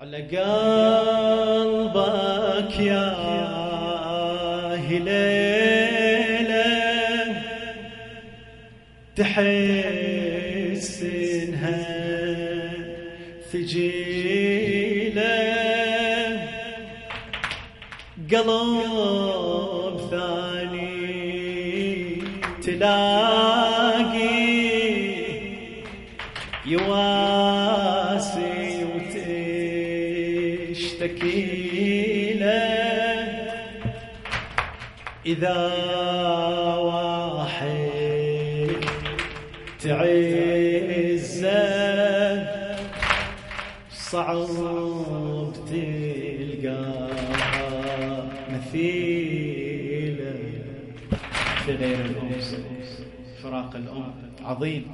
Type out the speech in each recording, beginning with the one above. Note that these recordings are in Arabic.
على قلبك يا هليلة تحس انها ثجيلة قلب ثاني تلاقي يواسي إذا واحد تعزه صعب تلقى مثيله في غير الأم فراق الأم عظيم.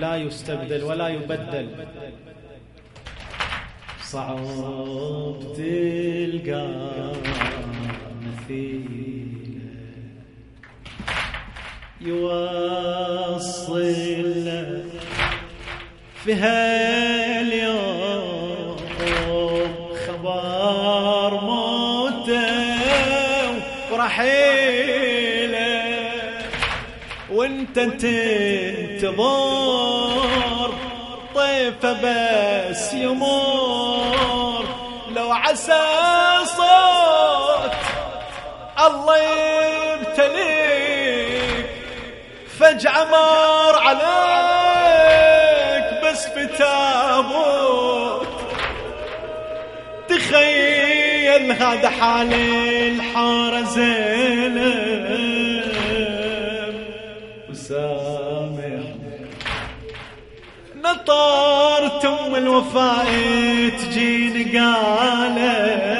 لا يستبدل ولا يبدل. صعب تلقى مثيله يوصل في هاليوم خبر موته ورحيله. وانت تنتظر طيفة بس يمر. لو عسى صوت الله يبتليك فجأة مر عليك بس في تابوت. تخيل هذا حال الحارة زينب وسامح. نطرت ام الوفاء تجيني قالت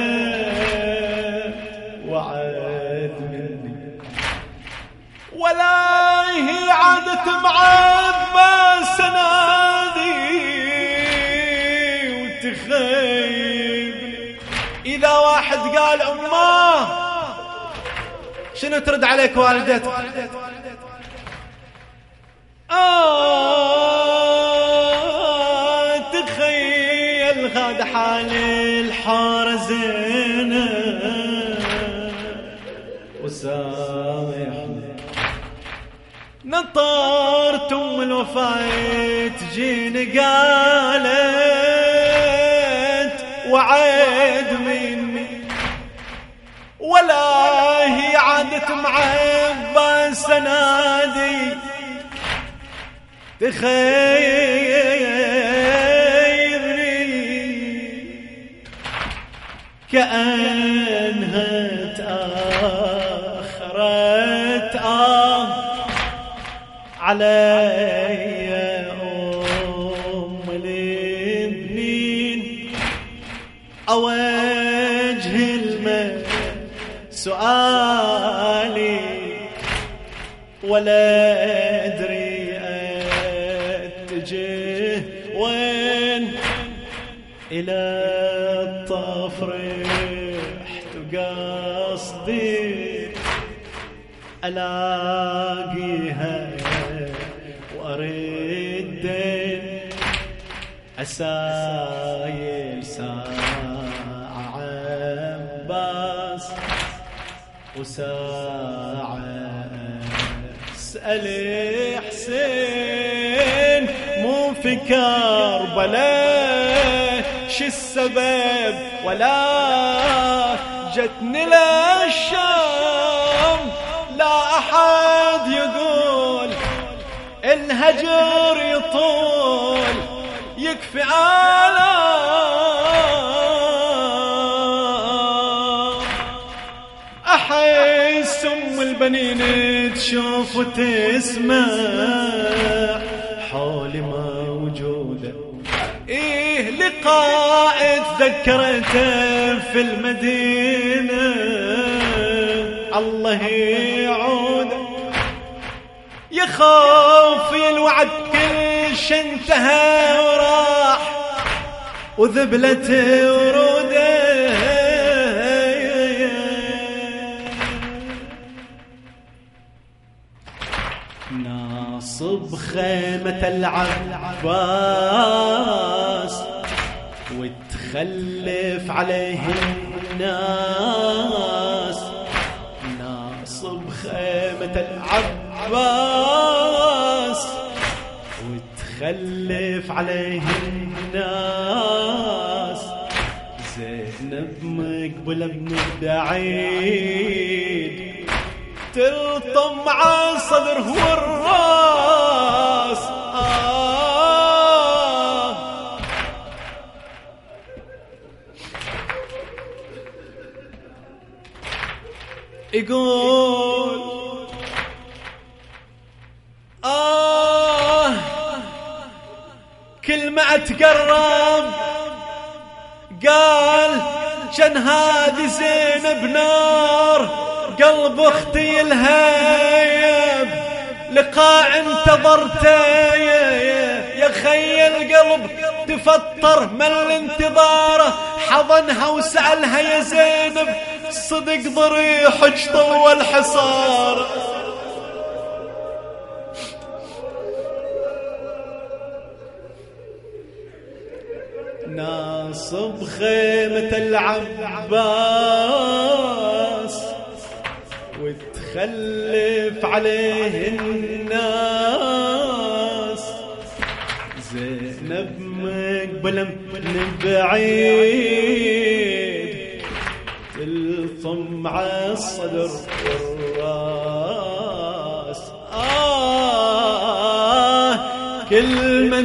هي عادة معذبة سنادي وتخيب إذا واحد قال أمه شنو ترد عليك والدتك؟ آه تخيل هذا حال الحارة زينب. وسامحني نطرت ام الوفاة تجيني قالت وعد مني. ولا هي عادة معباس نادي. تخيرني. كأنها تأخرت علي أم الابنين أوجه الماء سؤالي ولا أدري أتجه وين إلى الطف رحت قصدي ألاقيها أسايل ساعة عباس وساعة اسأل حسين مو في كربلاء شو السبب؟ ولا جتني للشام لا أحد يقول الهجر يطول يكفي آلام. أحس أم البنين تشوف وتسمع. حولي موجودة إيه لقاء تذكرته في المدينة. الله يعود يخاف الوعد كل شي انتهى وراح. وذبلت ورودة. ناصب خيمة العباس وتخلف عليه الناس. ناصب خيمة العباس وتخلف عليه الناس. زينب مقبلة من بعيد. تلطم على هو الراس. آه. يقول أتقرب قال كان هذه زينب نار قلب أختي الهيب لقاء انتظرته يا خي القلب تفطر من الانتظاره حضنها وسألها يا زينب صدق ضريحك طول حصار ناصب خيمة العباس وتخلف عليه الناس. زينب مقبلة من بعيد تلطم على الصدر والراس. آه كل ما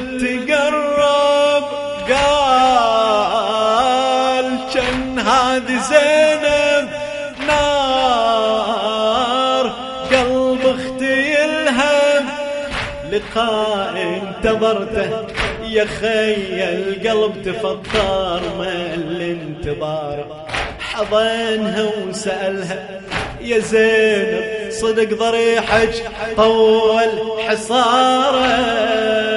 لقاء انتظرته. يا خي القلب تفطر ما الانتظار. حضنها وسألها يا زينب صدق ضريحك طول حصاره.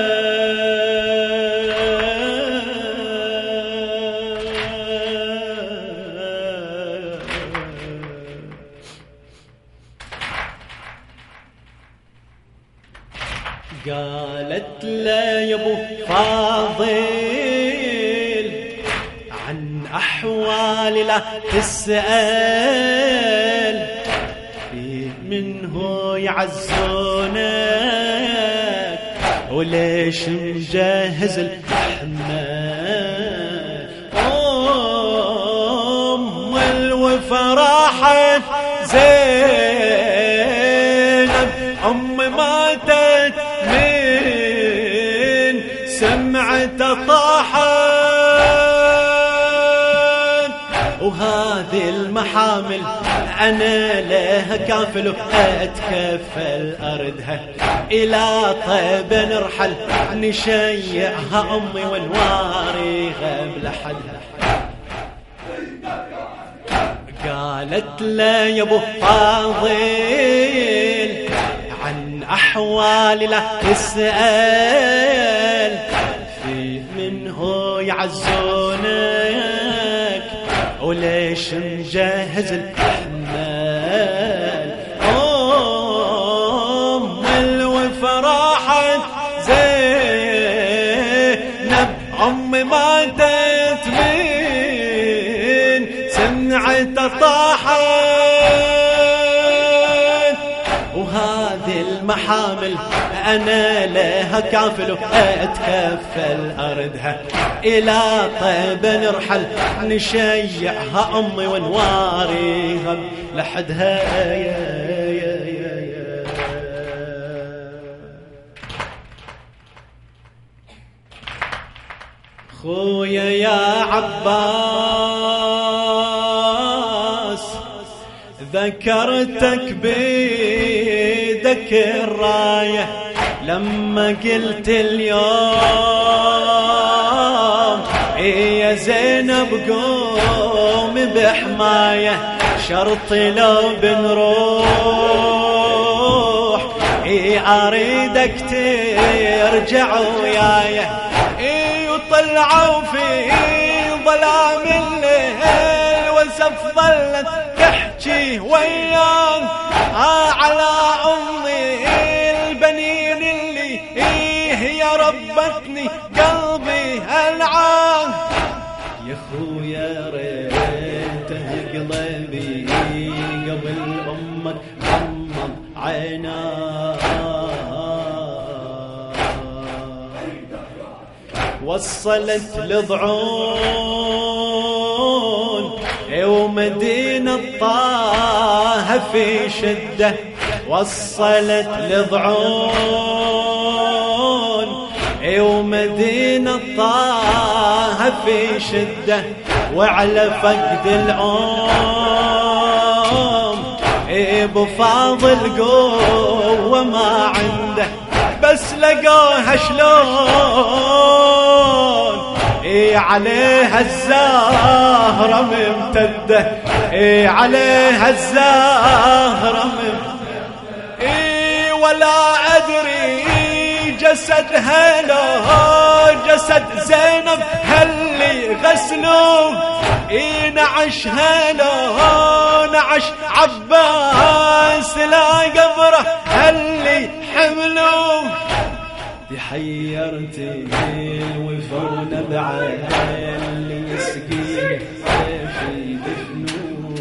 قالت لا يا أبو فاضل. عن احوالي لا تسأل. في منه يعزونك. وليش مجهز الحمال أم الوفا راحت وهذه المحامل أنا لها كافل أتكفل أردها إلى طيب نرحل نشيعها أمي ونواري غيب لحدها قالت لا يا أبو فاضل عن أحوالي لا تسأل. في منه يعزونك وليش مجهز المحامل أنا لها كافل أتكفل أردها إلى طيب نرحل نشيعها أمي ونواريها لحدها يا يا يا يا. خويا يا عباس ذكرتك بيدك الراية لما قلت اليوم إيه يا زينب قوم بحماية شرط لو بنروح إيه أريدك ترجع وياي؟ إيه وطلعوا في ظلام الليل وسف ظلت تحكي وياك. على أمي البنين اللي يا ربتني قلبي العان خويا ريته قلبي قبل أمك غمض عيناه. وصلت لضعون ومدينة طه في شدة وصلت لضعون. ومدينة طه في شدة وعلى فقد الأم إبو فاضل قوة ما عنده بس لقوها شلون؟ اي عليها الزهرة ممتدة. اي عليها الزهرة ممتدة. اي ولا أدري جسدها لو جسد زينب هل غسلوه اي نعشها لو نعش عباس لا قبره هل حملوه تحيرتي الوفون بعين اللي يسقيه في دفنوه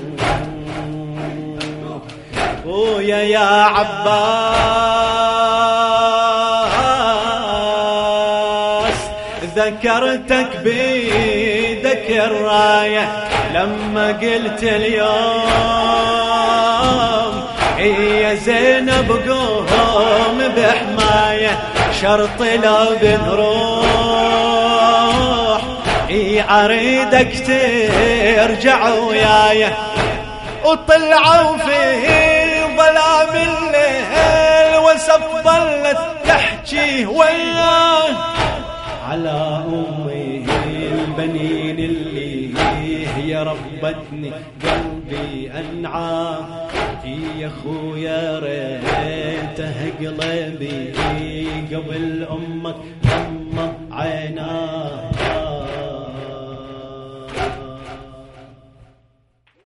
ويا يا عباس ذكرتك بيدك الراية لما قلت اليوم هي زينب قوم بحماية. شرط لو بنروح. إي اريدك ترجع وياي. وطلعوا في ظلام الليل وسب ظلت تحكي وياه على امي البنين اللي هي ربتني قلبي أنعام. يا خويا ريته قلبي قبل أمك غمض عيناك